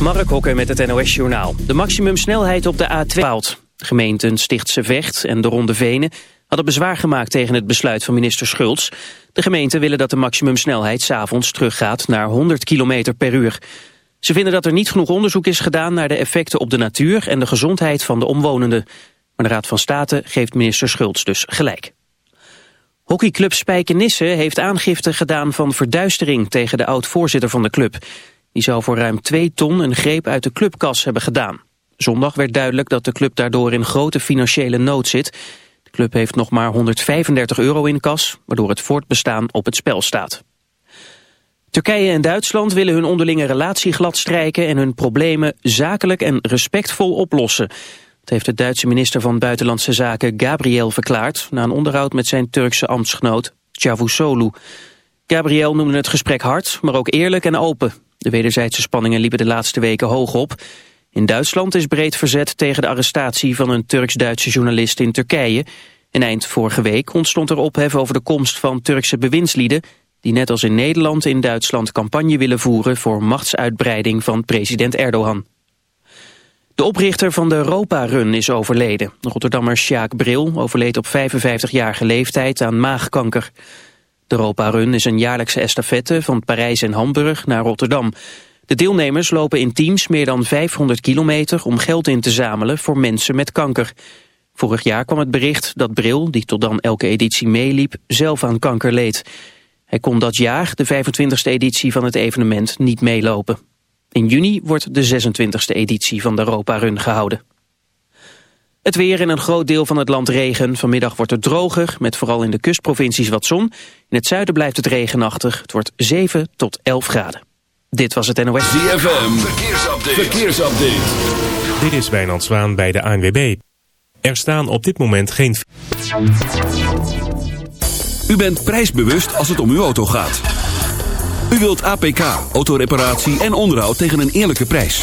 Mark Hokker met het NOS Journaal. De maximumsnelheid op de A2 bepaalt. Gemeenten Stichtse Vecht en de Ronde Venen hadden bezwaar gemaakt tegen het besluit van minister Schultz. De gemeenten willen dat de maximumsnelheid s'avonds teruggaat naar 100 km per uur. Ze vinden dat er niet genoeg onderzoek is gedaan naar de effecten op de natuur en de gezondheid van de omwonenden. Maar de Raad van State geeft minister Schultz dus gelijk. Hockeyclub Spijkenisse heeft aangifte gedaan van verduistering tegen de oud-voorzitter van de club. Die zou voor ruim 2 ton een greep uit de clubkas hebben gedaan. Zondag werd duidelijk dat de club daardoor in grote financiële nood zit. De club heeft nog maar 135 euro in kas, waardoor het voortbestaan op het spel staat. Turkije en Duitsland willen hun onderlinge relatie gladstrijken en hun problemen zakelijk en respectvol oplossen. Dat heeft de Duitse minister van Buitenlandse Zaken Gabriel verklaard na een onderhoud met zijn Turkse ambtsgenoot Cavusoglu. Gabriel noemde het gesprek hard, maar ook eerlijk en open. De wederzijdse spanningen liepen de laatste weken hoog op. In Duitsland is breed verzet tegen de arrestatie van een Turks-Duitse journalist in Turkije. En eind vorige week ontstond er ophef over de komst van Turkse bewindslieden... die net als in Nederland in Duitsland campagne willen voeren... voor machtsuitbreiding van president Erdogan. De oprichter van de Europa-run is overleden. De Rotterdammer Sjaak Bril overleed op 55-jarige leeftijd aan maagkanker. De Europa-run is een jaarlijkse estafette van Parijs en Hamburg naar Rotterdam. De deelnemers lopen in teams meer dan 500 kilometer om geld in te zamelen voor mensen met kanker. Vorig jaar kwam het bericht dat Bril, die tot dan elke editie meeliep, zelf aan kanker leed. Hij kon dat jaar, de 25e editie van het evenement, niet meelopen. In juni wordt de 26e editie van de Europa Run gehouden. Het weer in een groot deel van het land regen. Vanmiddag wordt het droger, met vooral in de kustprovincies wat zon. In het zuiden blijft het regenachtig. Het wordt 7 tot 11 graden. Dit was het NOS. ZFM, verkeersupdate. verkeersupdate. Dit is Wijnand Zwaan bij de ANWB. Er staan op dit moment geen... U bent prijsbewust als het om uw auto gaat. U wilt APK, autoreparatie en onderhoud tegen een eerlijke prijs.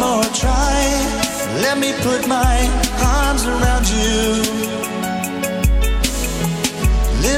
more try. Let me put my arms around you.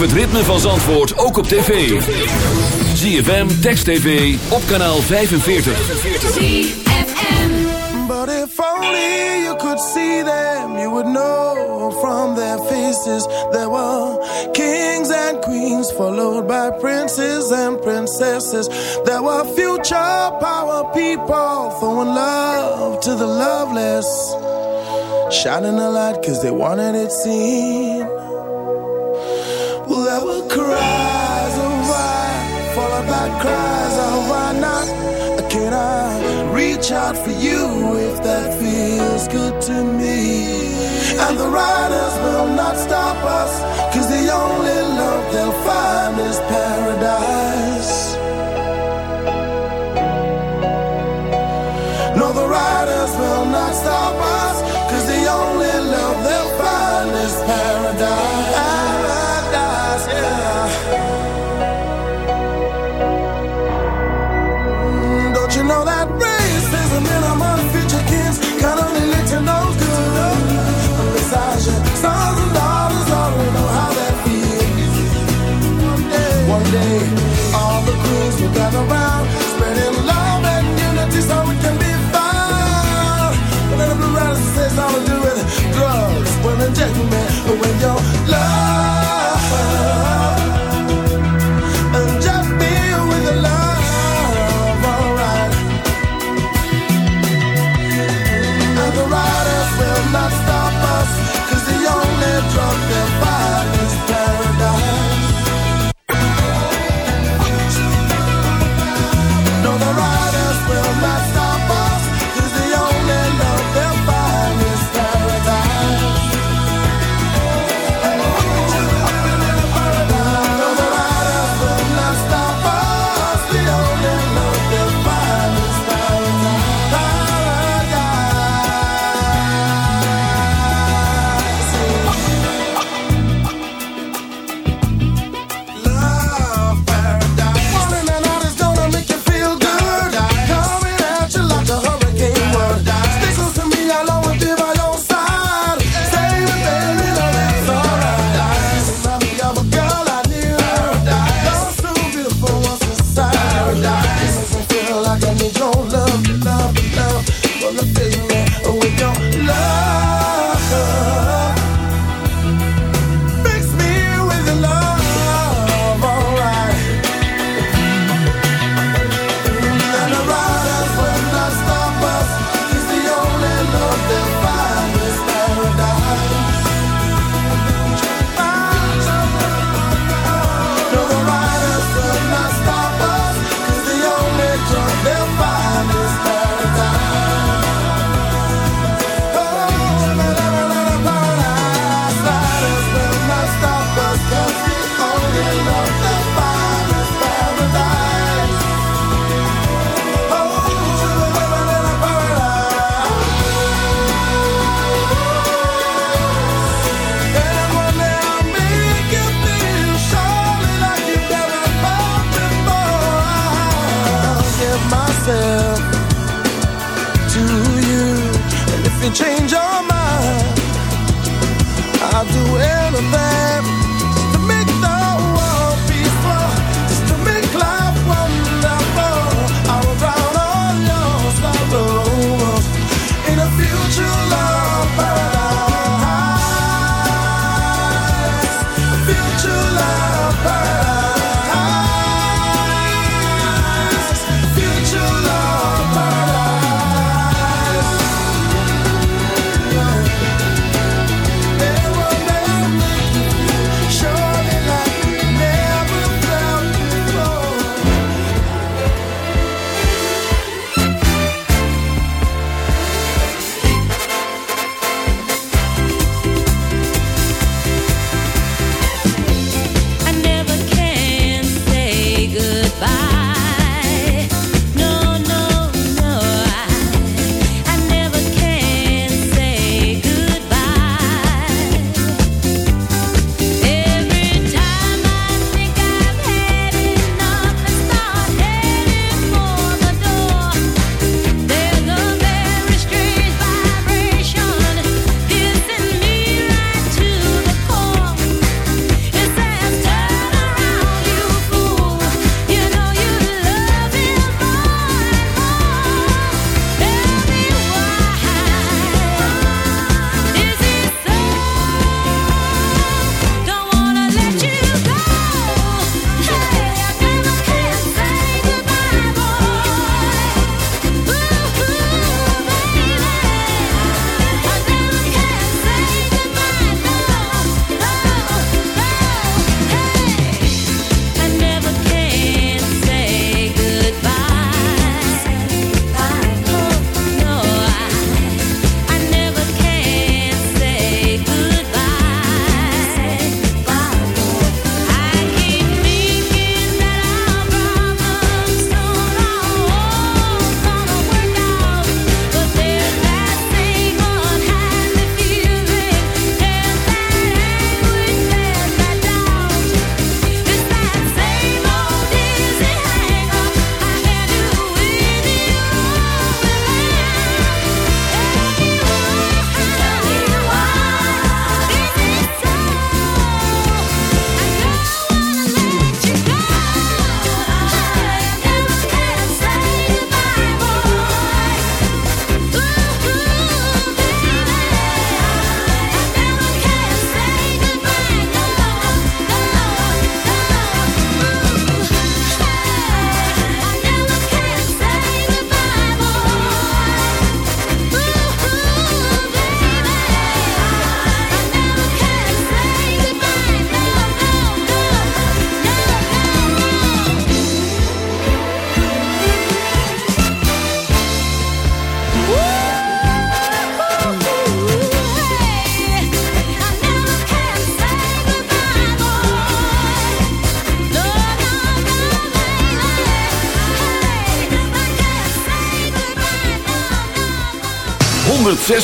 het ritme van Zandvoort ook op tv. ZFM, Text TV, op kanaal 45. But if only you could see them, you would know from their faces. There were kings and queens, followed by princes and princesses. There were future power people, throwing love to the loveless. Shining a light cause they wanted it seen. cries, oh why? Followed by cries, oh why not? Can I reach out for you if that feels good to me? And the riders will not stop us, cause the only love they'll find is paradise.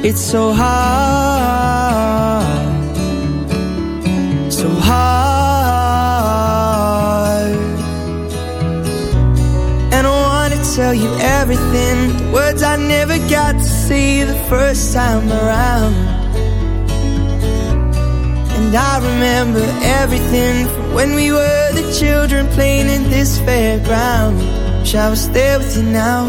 It's so hard, so hard. And I wanna tell you everything, the words I never got to see the first time around. And I remember everything from when we were the children playing in this fairground. Wish I was there with you now.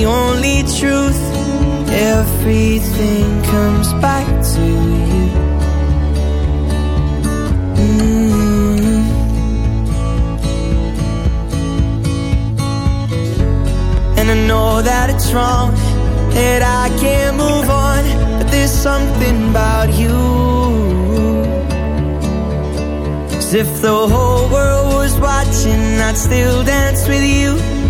The only truth. Everything comes back to you. Mm. And I know that it's wrong, that I can't move on, but there's something about you. As if the whole world was watching, I'd still dance with you.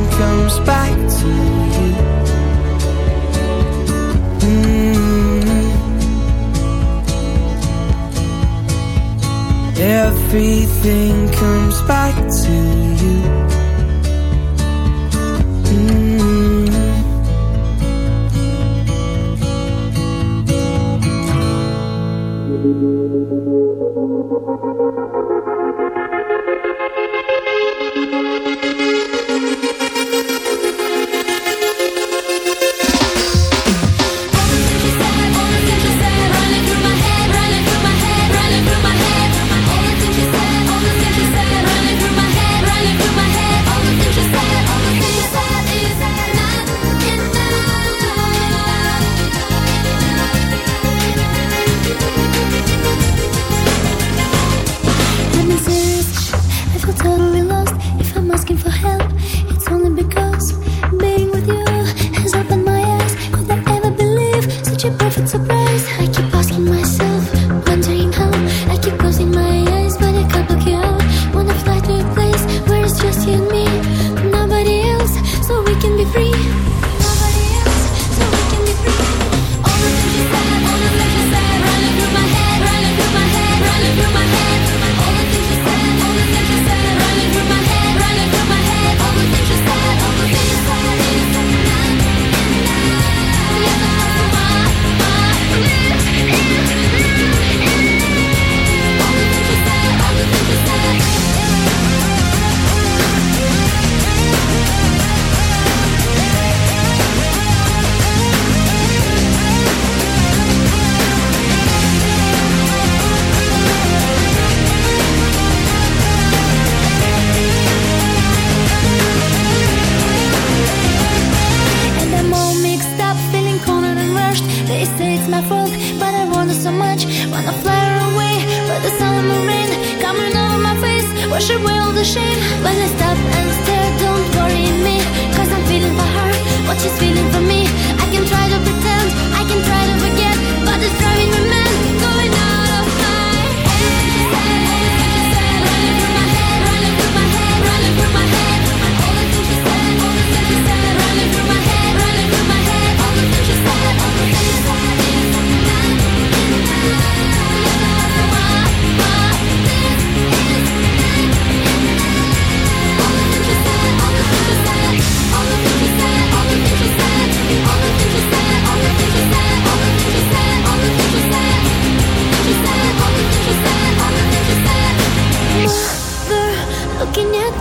comes back to you. Mm-hmm. Everything comes back to you. Mm -hmm. You.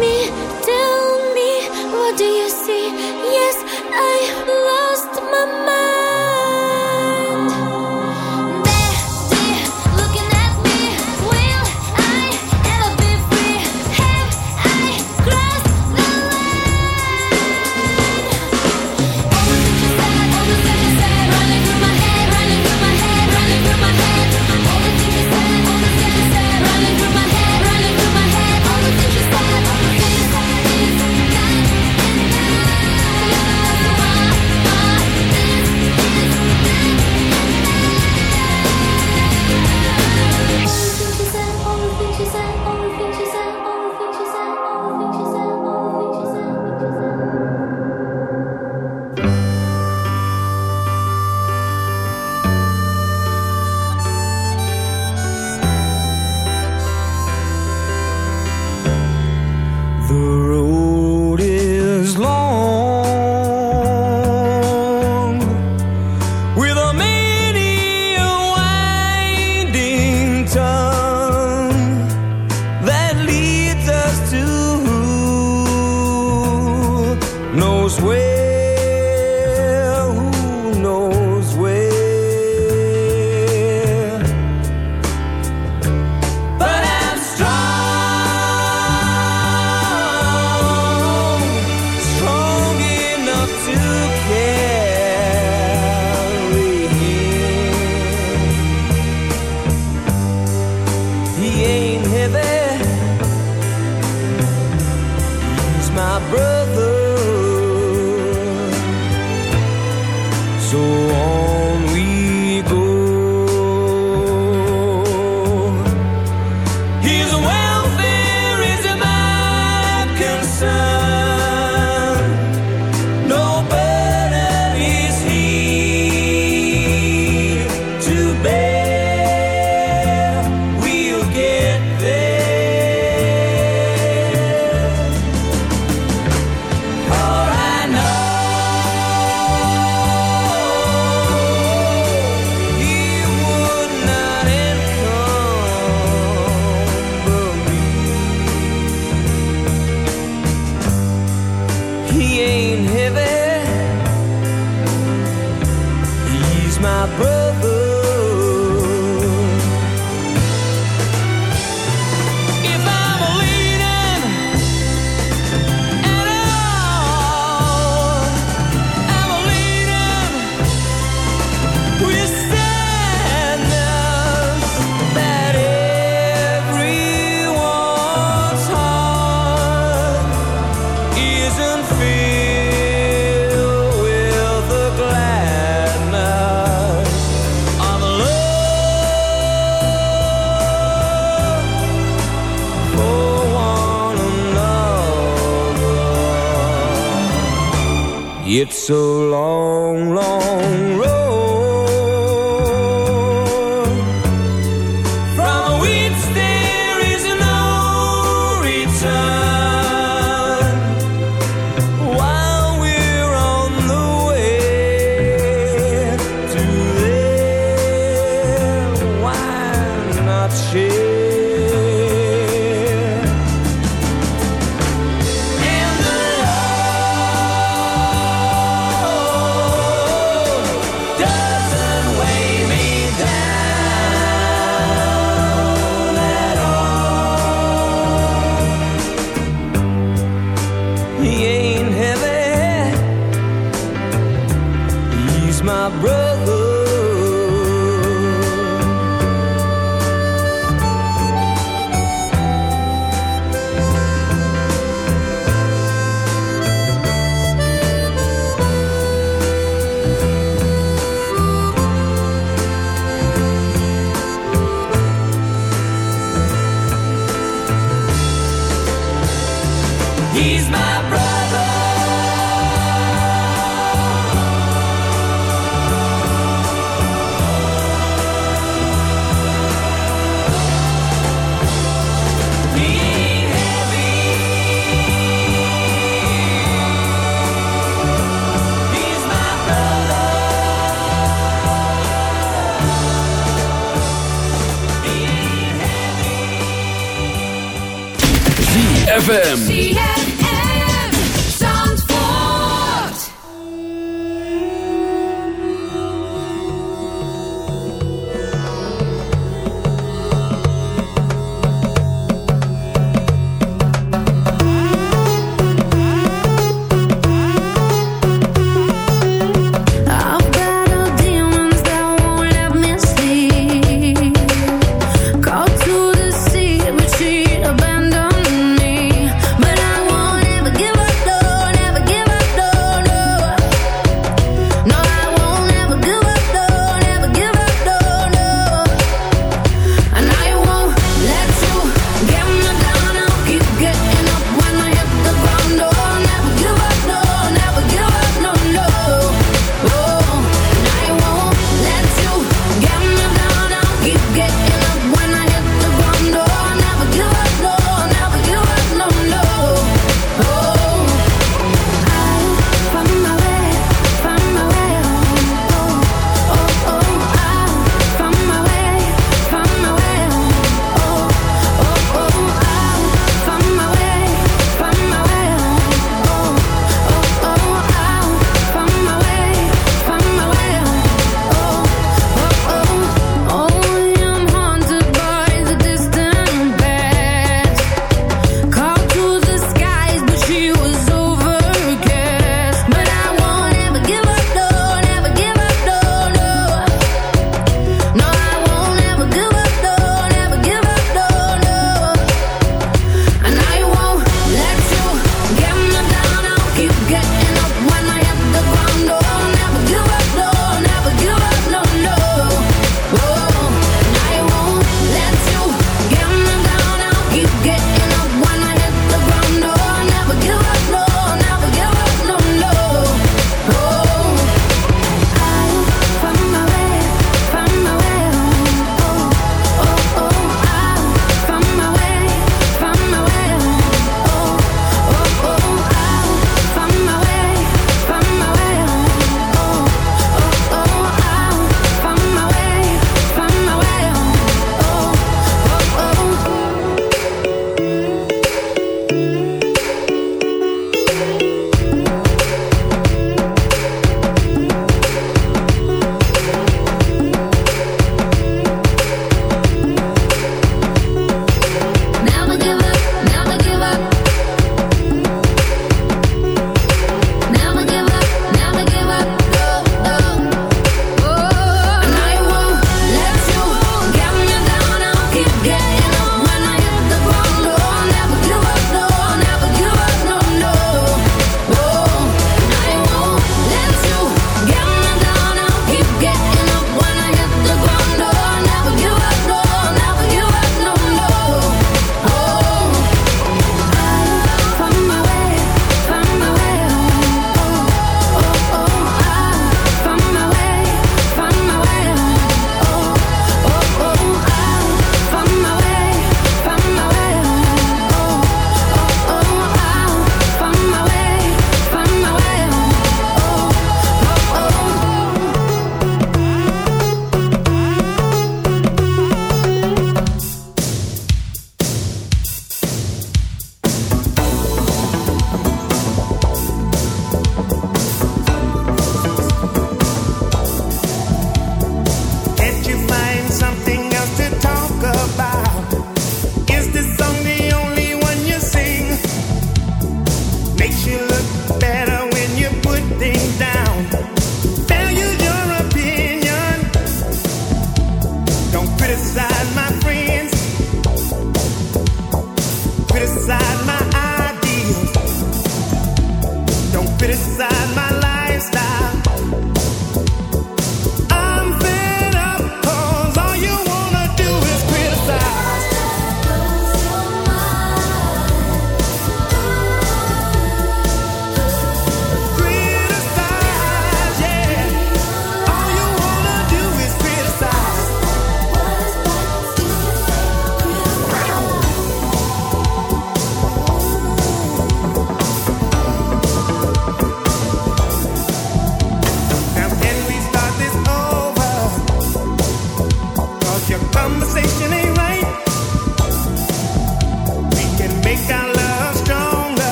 me, tell me, what do you see? Yes, I. on we ZFM.